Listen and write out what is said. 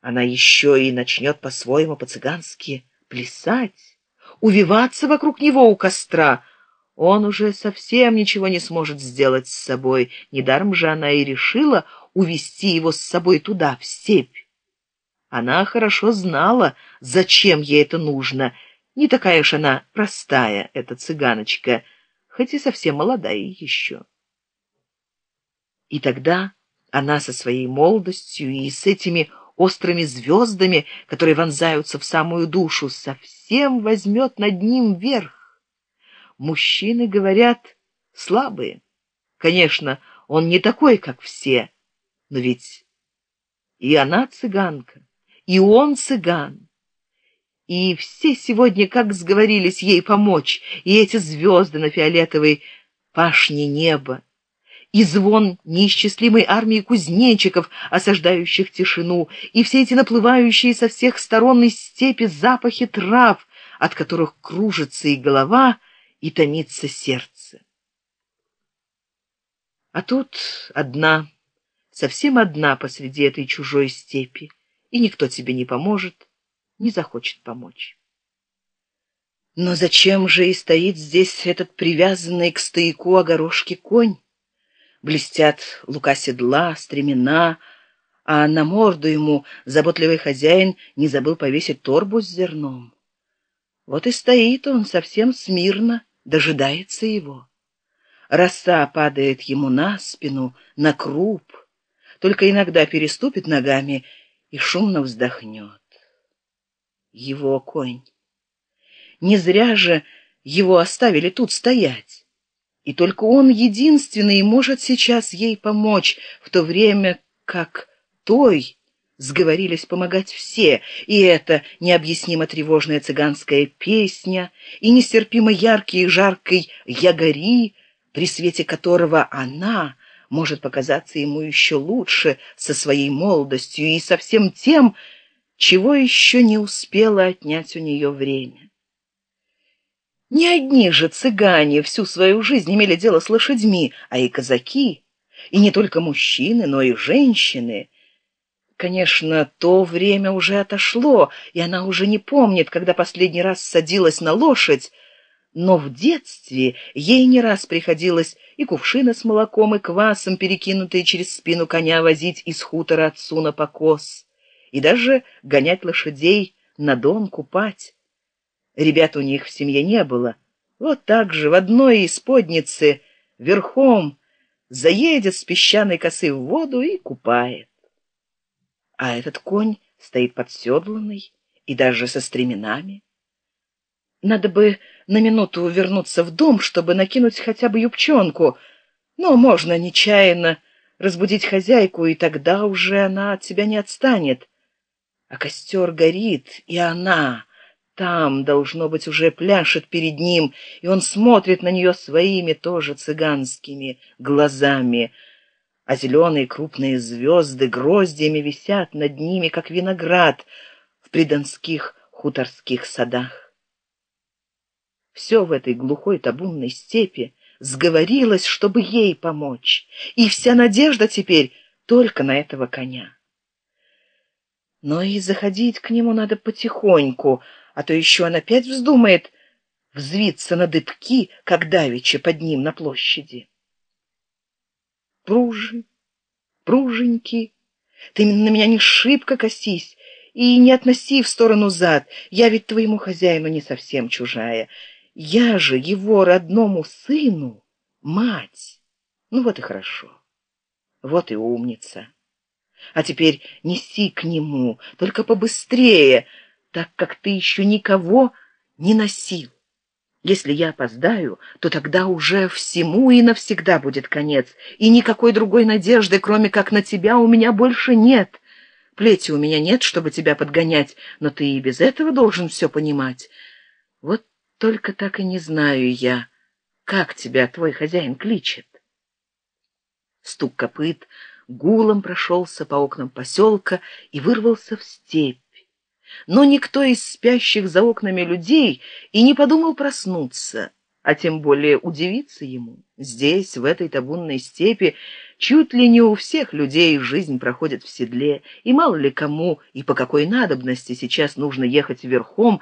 Она еще и начнет по-своему по-цыгански плясать, увиваться вокруг него у костра. Он уже совсем ничего не сможет сделать с собой. Недаром же она и решила увести его с собой туда, в степь. Она хорошо знала, зачем ей это нужно. Не такая уж она простая, эта цыганочка, хоть и совсем молодая еще. И тогда она со своей молодостью и с этими острыми звездами, которые вонзаются в самую душу, совсем возьмет над ним верх. Мужчины, говорят, слабые. Конечно, он не такой, как все, но ведь и она цыганка, и он цыган. И все сегодня как сговорились ей помочь, и эти звезды на фиолетовой пашне неба, и звон неисчислимой армии кузнечиков, осаждающих тишину, и все эти наплывающие со всех сторон из степи запахи трав, от которых кружится и голова, и томится сердце. А тут одна, совсем одна посреди этой чужой степи, и никто тебе не поможет, не захочет помочь. Но зачем же и стоит здесь этот привязанный к стояку огорошки конь? Блестят лука седла, стремена, а на морду ему заботливый хозяин не забыл повесить торбу с зерном. Вот и стоит он совсем смирно, дожидается его. Роса падает ему на спину, на круп, только иногда переступит ногами и шумно вздохнет. Его конь. Не зря же его оставили тут стоять и только он единственный может сейчас ей помочь, в то время как той сговорились помогать все, и это необъяснимо тревожная цыганская песня, и нестерпимо яркий и жаркий ягори, при свете которого она может показаться ему еще лучше со своей молодостью и со всем тем, чего еще не успела отнять у нее время. Не одни же цыгане всю свою жизнь имели дело с лошадьми, а и казаки, и не только мужчины, но и женщины. Конечно, то время уже отошло, и она уже не помнит, когда последний раз садилась на лошадь, но в детстве ей не раз приходилось и кувшины с молоком, и квасом, перекинутые через спину коня, возить из хутора отцу на покос, и даже гонять лошадей на дон купать. Ребят у них в семье не было. Вот так же в одной из подницы верхом заедет с песчаной косы в воду и купает. А этот конь стоит подседланный и даже со стременами. Надо бы на минуту вернуться в дом, чтобы накинуть хотя бы юбчонку, но можно нечаянно разбудить хозяйку, и тогда уже она от тебя не отстанет. А костер горит, и она там, должно быть, уже пляшет перед ним, и он смотрит на нее своими тоже цыганскими глазами, а зеленые крупные звезды гроздьями висят над ними, как виноград в придонских хуторских садах. Все в этой глухой табунной степи сговорилось, чтобы ей помочь, и вся надежда теперь только на этого коня. Но и заходить к нему надо потихоньку, а то еще он опять вздумает взвиться на дыбки, как давеча под ним на площади. Пружи, пруженьки, ты на меня не шибко косись и не относи в сторону зад, я ведь твоему хозяину не совсем чужая. Я же его родному сыну мать. Ну вот и хорошо, вот и умница. А теперь неси к нему, только побыстрее, так как ты еще никого не носил. Если я опоздаю, то тогда уже всему и навсегда будет конец, и никакой другой надежды, кроме как на тебя, у меня больше нет. Плети у меня нет, чтобы тебя подгонять, но ты и без этого должен все понимать. Вот только так и не знаю я, как тебя твой хозяин кличет. Стук копыт гулом прошелся по окнам поселка и вырвался в степь но никто из спящих за окнами людей и не подумал проснуться, а тем более удивиться ему. Здесь, в этой табунной степи, Чуть ли не у всех людей жизнь проходит в седле, и мало ли кому и по какой надобности сейчас нужно ехать верхом